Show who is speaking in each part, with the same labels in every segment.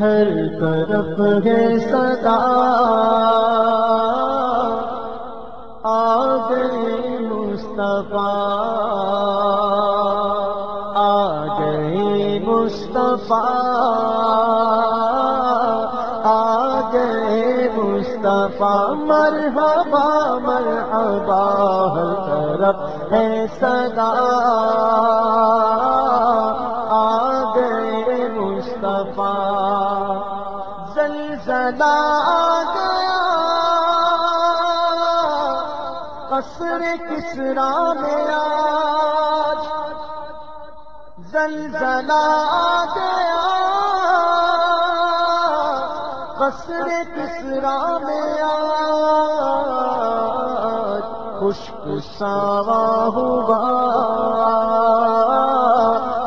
Speaker 1: ہر طرف ہے صدا۔ آ گئے مصطفیٰ۔ آ گئے مصطفیٰ۔ آ گئے مصطفیٰ۔ مرحبا مرحبا، ہر طرف ہے صدا۔ حسر کس رام آج زلزلہ آ گیا۔ حسر کس رام آج خشک ساوا ہوا۔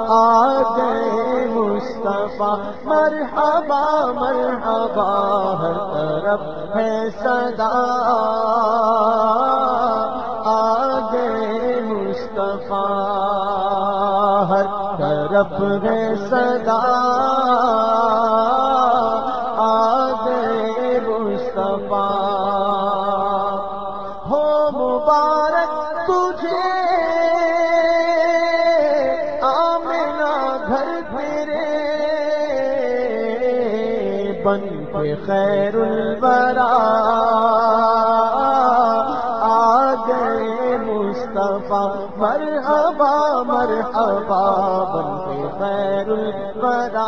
Speaker 1: آ گئے مصطفیٰ، مرحبا مرحبا، ہر طرف ہے صدا۔ طرف ہے صدا۔ آگے مصطفیٰ۔ ہو مبارک تجھے۔ آمنا گھر تیرے بن کے خیر البرا آ گئے مصطفیٰ، مرحبا مرحبا، بن خیر البرا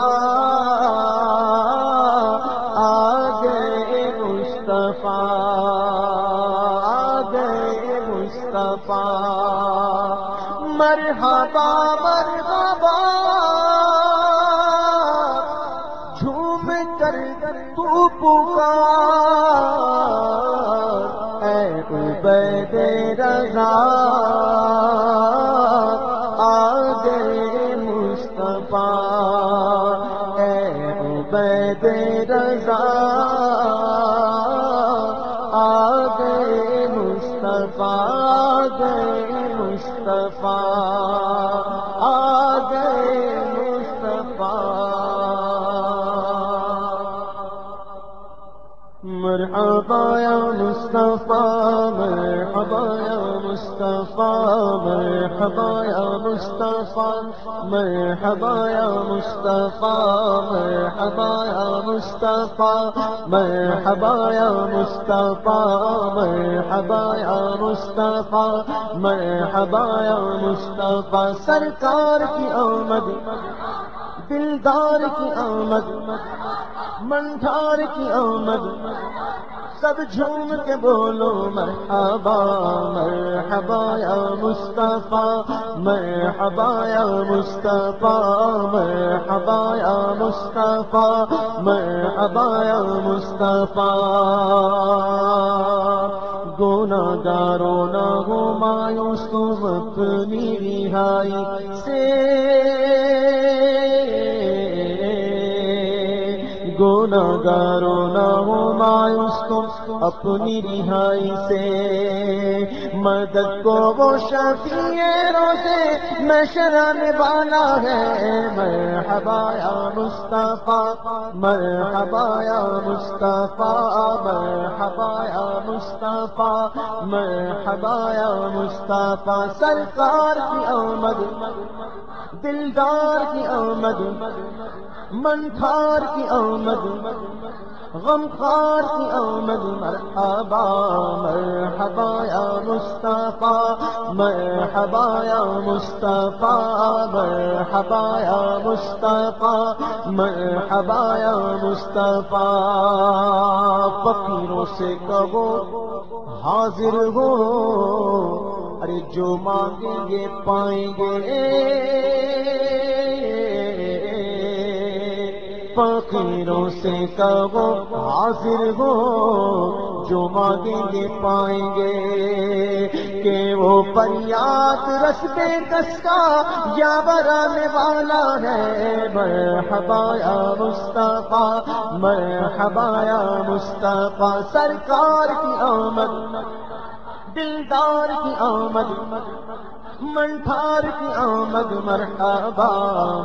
Speaker 1: آ گئے مصطفیٰ آ گئے مصطفیٰ۔ مرحبا مرحبا۔ تو پکار، اے عبید رضا۔ ابایا مصطفیٰ میں ابایا مصطفیٰ میں ابایا مصطفیٰ میں ابایا مصطفیٰ میں ابایا مصطفیٰ میں ابایا مصطفیٰ میں ابایا مصطفیٰ میں ابایا مصطفیٰ، سرکار کی آمد، دلدار کی آمد منٹار کی آمد سب جھوم کے بولو، مرحبا مرحبا یا مصطفیٰ، مرحبا یا مصطفیٰ، مرحبا یا مصطفیٰ، مرحبا یا مصطفیٰ۔ گونا گارو نہ ہو مایوس تم اپنی رہائی سے۔ گونا گارو نہ ہو مایوس تم اپنی رہائی سے۔ مدد کو وہ شفیع روزے میں شرم والا ہے۔ مرحبا یا مصطفیٰ، مرحبا یا مصطفیٰ، مرحبا یا مصطفیٰ، مرحبا یا مصطفیٰ۔ سرکار کی آمد، دلدار کی آمد۔ منخار کی آمد غمخار کی آمد، مرحبا مرحبا یا مصطفیٰ، مرحبا یا مصطفیٰ، مرحبا یا مصطفیٰ، مرحبا یا مصطفیٰ۔ فقیروں سے کہو، حاضر ہو۔ ارے جو مانگیں گے پائیں گے۔ فقیروں سے کہو، حاضر ہو، جو مانگیں گے پائیں گے، کہ وہ پریات رس بے کس کا یا برانے والا ہے۔ مرحبا یا مصطفیٰ، مرحبا یا مصطفیٰ، سرکار کی آمد، دلدار کی آمد۔ منٹھار کی آمد، مرحبا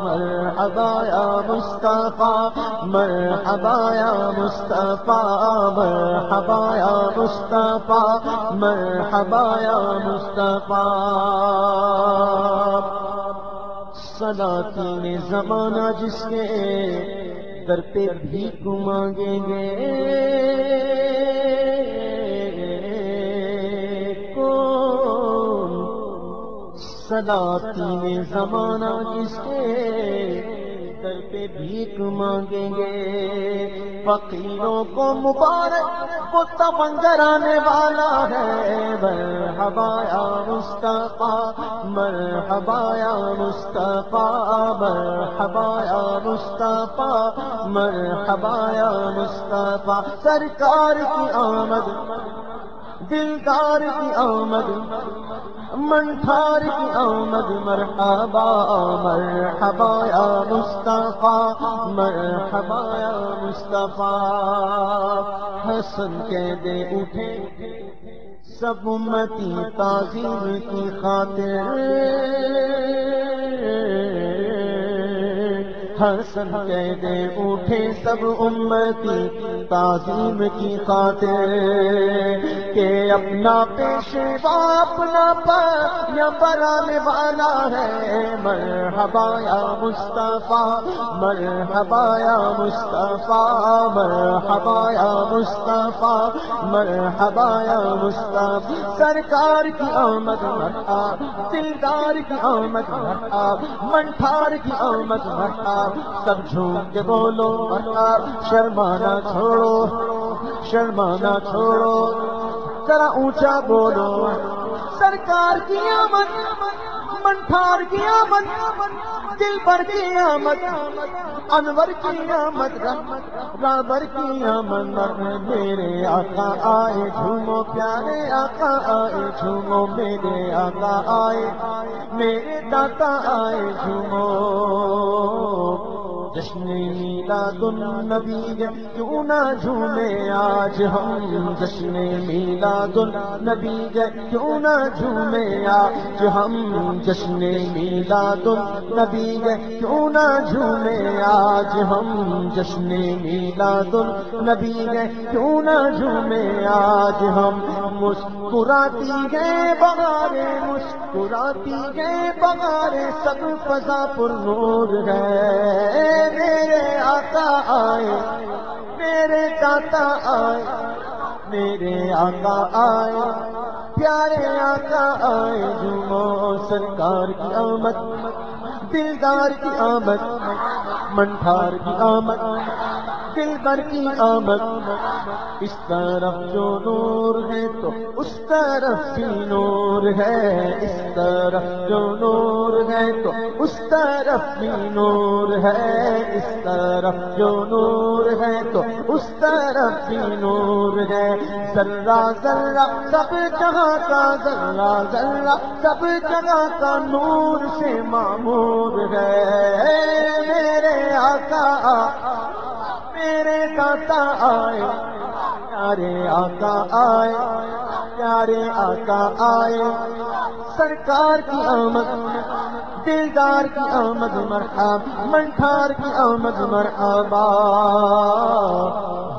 Speaker 1: مرحبا یا مصطفیٰ، مرحبا یا مصطفیٰ، مرحبا یا مصطفیٰ، مرحبا یا مصطفیٰ۔ سلاطین زمانہ جس کے در پہ بھی مانگیں گے۔ سلاطین زمانہ جس کے در پہ بھیک مانگیں گے۔ فقیروں کو مبارک وہ تمنگر آنے والا ہے۔ مرحبایا مصطفیٰ مرحبایا مصطفیٰ مرحبایا مصطفیٰ مرحبایا مصطفیٰ۔ سرکار کی آمد، دلدار کی آمد۔ منٹھار کی آمد، مرحبا مرحبا یا مصطفیٰ، مرحبا یا مصطفیٰ۔ حسن کہہ دے اٹھے، سب امتی تعظیم کی خاطر۔ حسن کہہ دے اٹھے، سب امتی تعظیم کی خاطر کہ اپنا پیشوا اپنا پر یا برانے والا ہے۔ مرحبا یا مصطفیٰ، مرحبا یا مصطفیٰ، مرحبا یا مصطفیٰ، مرحبا یا مصطفیٰ۔ سرکار کی آمد مرحبا، دلدار کی آمد مرحبا، منٹھار کی آمد مرحبا۔ سب جھوم کے بولو مرحبا، شرمانا چھوڑو شرمانا چھوڑو ذرا اونچا بولو سرکار کی آمد منٹھار کی آمد دل پر کی آمد انور کی آمد رابر کی آمد میرے آقا آئے جھومو پیارے آقا آئے جھومو میرے آقا آئے میرے داتا آئے جھومو جشن میلاد النبی کیوں نہ جھومے آج ہم؟ جشن میلاد النبی کیوں نہ جھومے آج ہم؟ جشن میلاد النبی کیوں نہ جھومے آج ہم؟ جشن میلاد النبی کیوں نہ جھومے آج ہم؟ مسکراتی گئے بغارے مسکراتی گئے بغارے سب فضا پر نور ہے۔ میرے آقا آئے، میرے داتا آئے، میرے آقا آئے، پیارے آقا آئے، جمعہ سرکار کی آمد، دلدار کی آمد منٹھار کی آمد دل بر کی آمد۔ اس طرف جو نور ہے تو اس طرف بھی نور ہے۔ اس طرف جو نور ہے تو اس طرف بھی نور ہے۔ اس طرف جو نور ہے تو اس طرف بھی نور ہے۔ ذرا ذرا سب جگہ کا ذرا ذرا سب جگہ کا نور سے معمور ہے۔ آئے، پیارے آقا آئے، پیارے آقا آئے، سرکار کی آمد، دلدار کی آمد مرحب منٹھار کی آمد، مرحبا،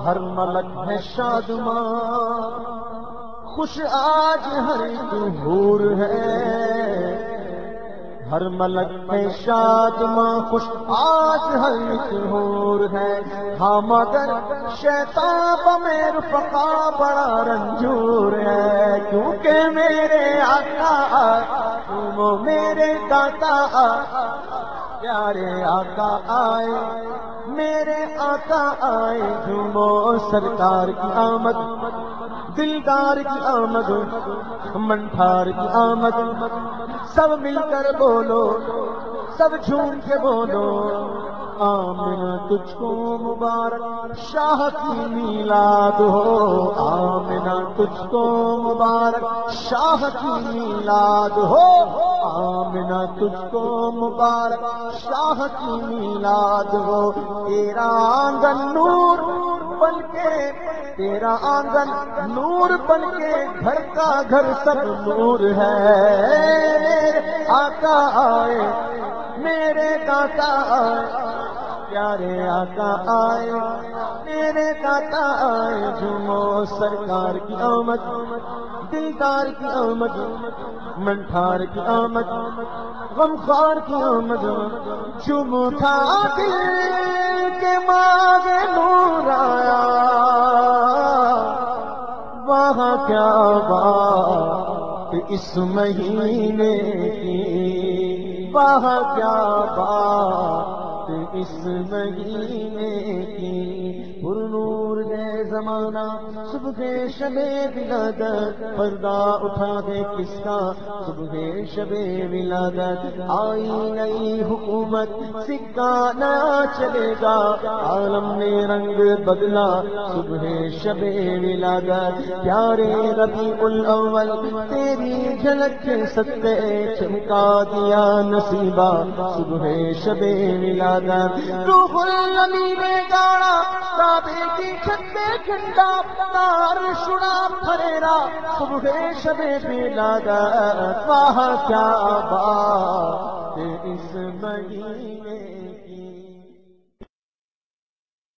Speaker 1: ہر ملک ہے شادمان خوش آج ہر ایک ہے ہر ملک میں شاد ماں خوش آج ہر ایک ہور ہے۔ ہاں مگر شیطان میرے فقا بڑا رنجور ہے۔ کیونکہ میرے آقا تم میرے داتا، پیارے آقا آئے۔ میرے آقا آئے جمو سرکار کی آمد، دلدار کی آمد منٹھار کی آمد۔ سب مل کر بولو، سب جھوم کے بولو۔ آمنا تجھ کو مبارک، شاہ کی میلاد ہو۔ آمنا تجھ کو مبارک، شاہ کی میلاد ہو۔ آمنا تجھ کو مبارک، شاہ کی میلاد ہو۔ تیرا آنگن نور بن کے تیرا آنگن نور بن کے گھر کا گھر سب نور ہے۔ آقا آئے، میرے داتا آئے پیارے آقا آئے، میرے داتا آئے جھومو سرکار کی آمد، دلدار کی آمد، منٹھار کی آمد غمخار کی آمد چم تھا دل کے ماگ نور آیا۔ وہاں کیا بات اس مہینے کی؟ وہاں کیا بات اس مہینے زمانہ، صبح شب ولادت، پردہ اٹھا دے کس کا؟ صبح شب ولادت، آئی نئی حکومت، سکہ نیا چلے گا، عالم نے رنگ بدلا، صبح شب ولادت، پیارے ربی الاول تیری جھلک کے ستے چمکا دیا نصیبہ، صبح شب ولادت، روح النبی نے گاڑا کعبے کی چھت جھنڈا تار شنا پھریرا صبح شب ولادت واہ کیا بات اس مہینے